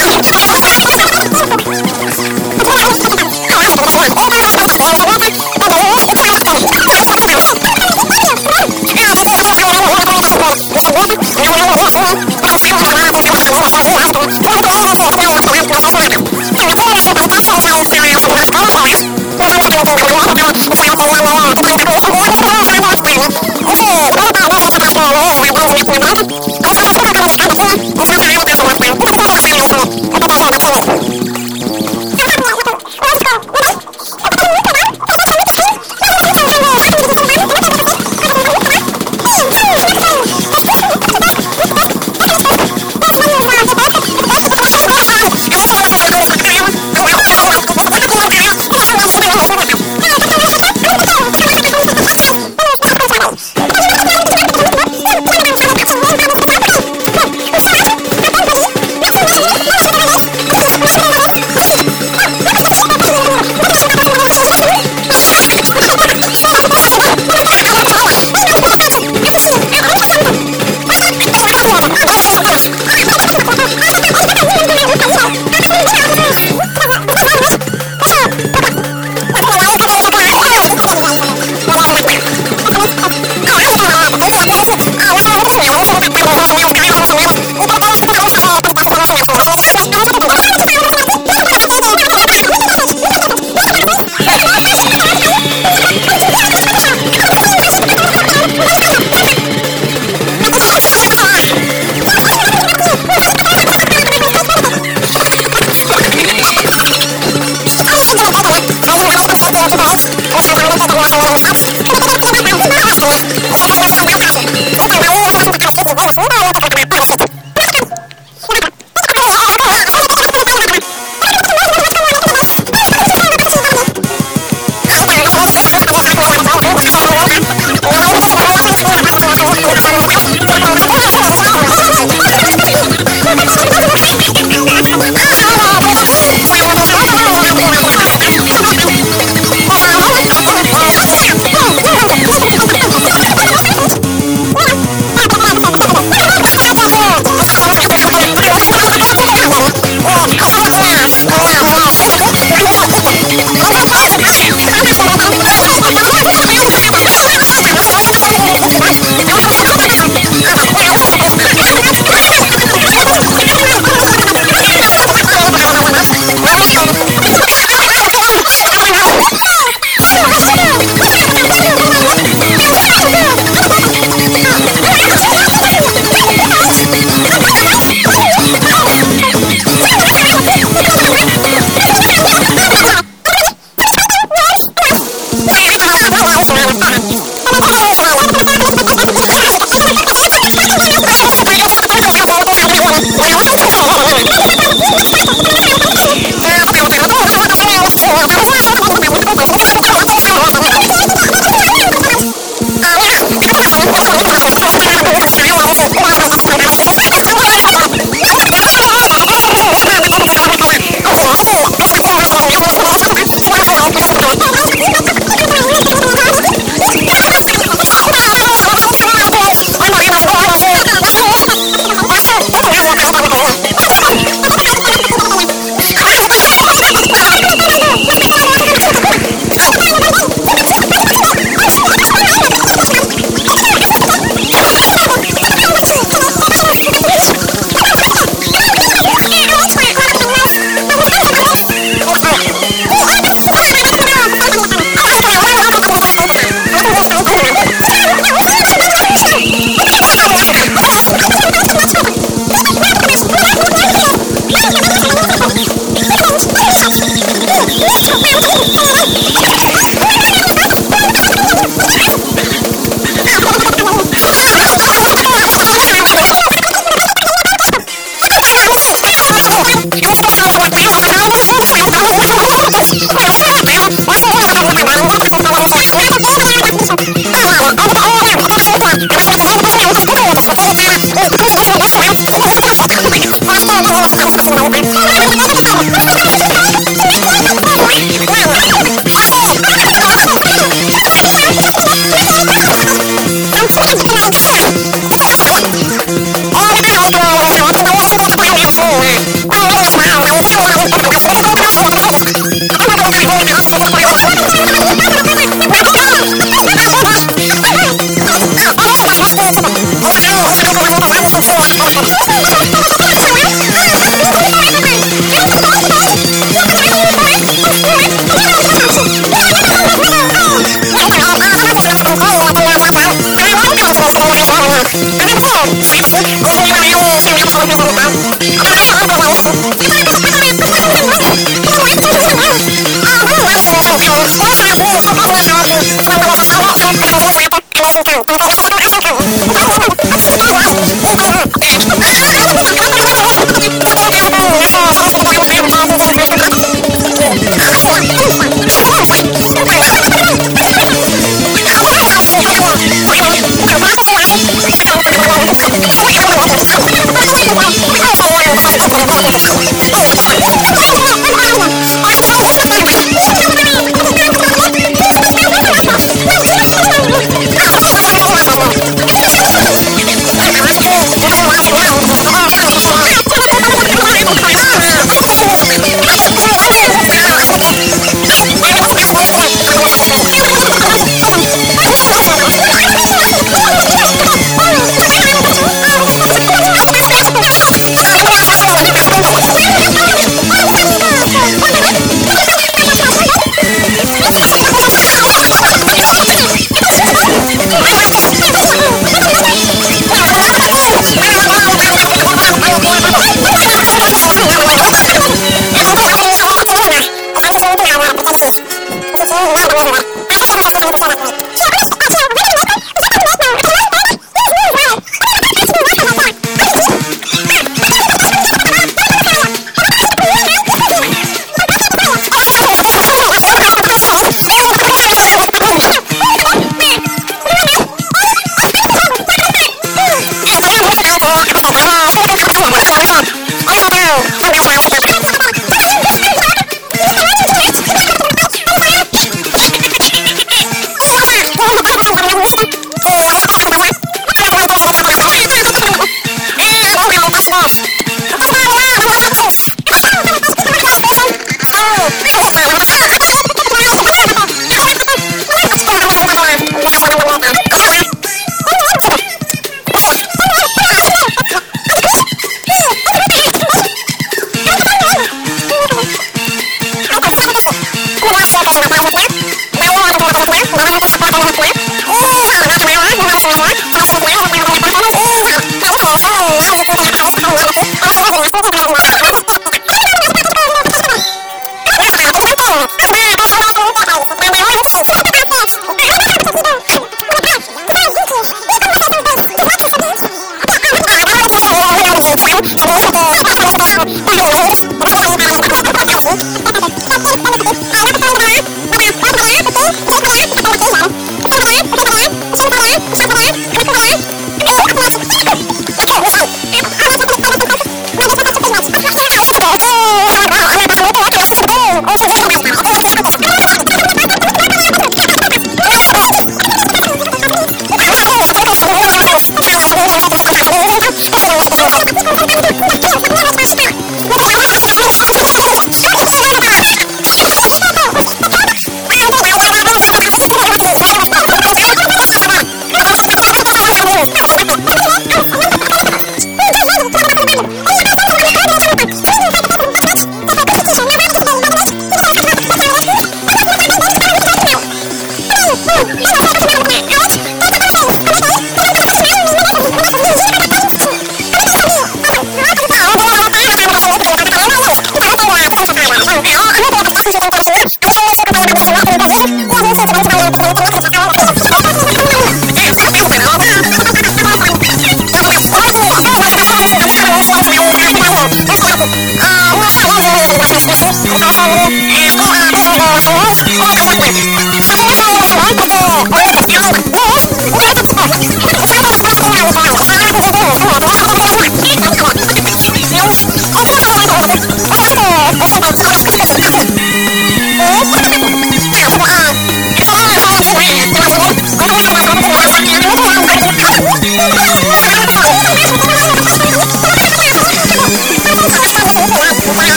Let's go. I'm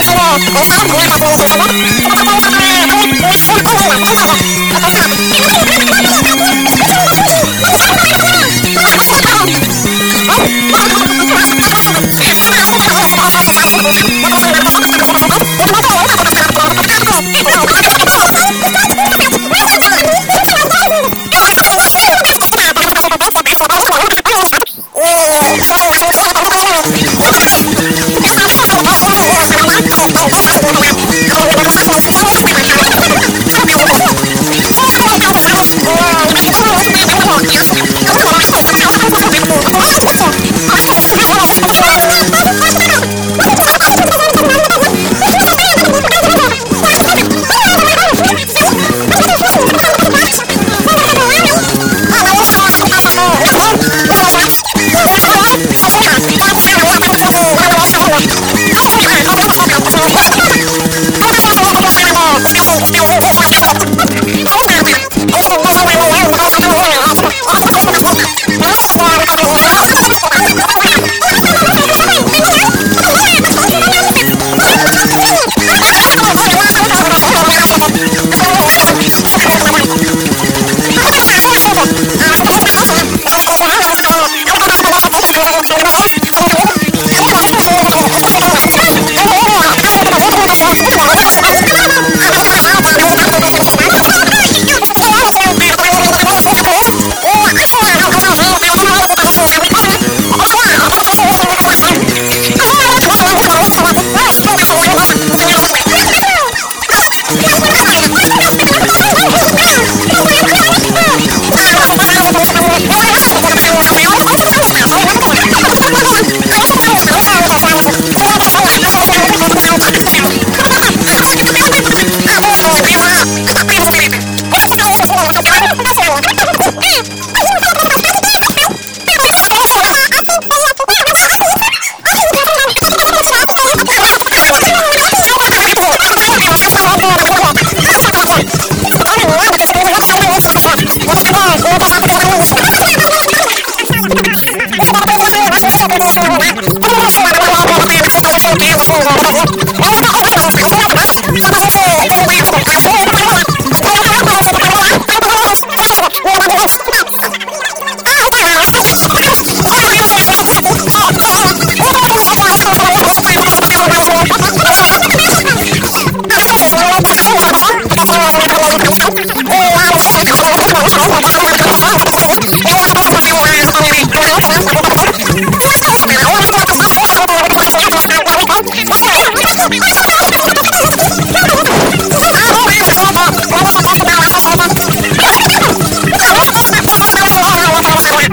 お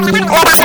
Oh!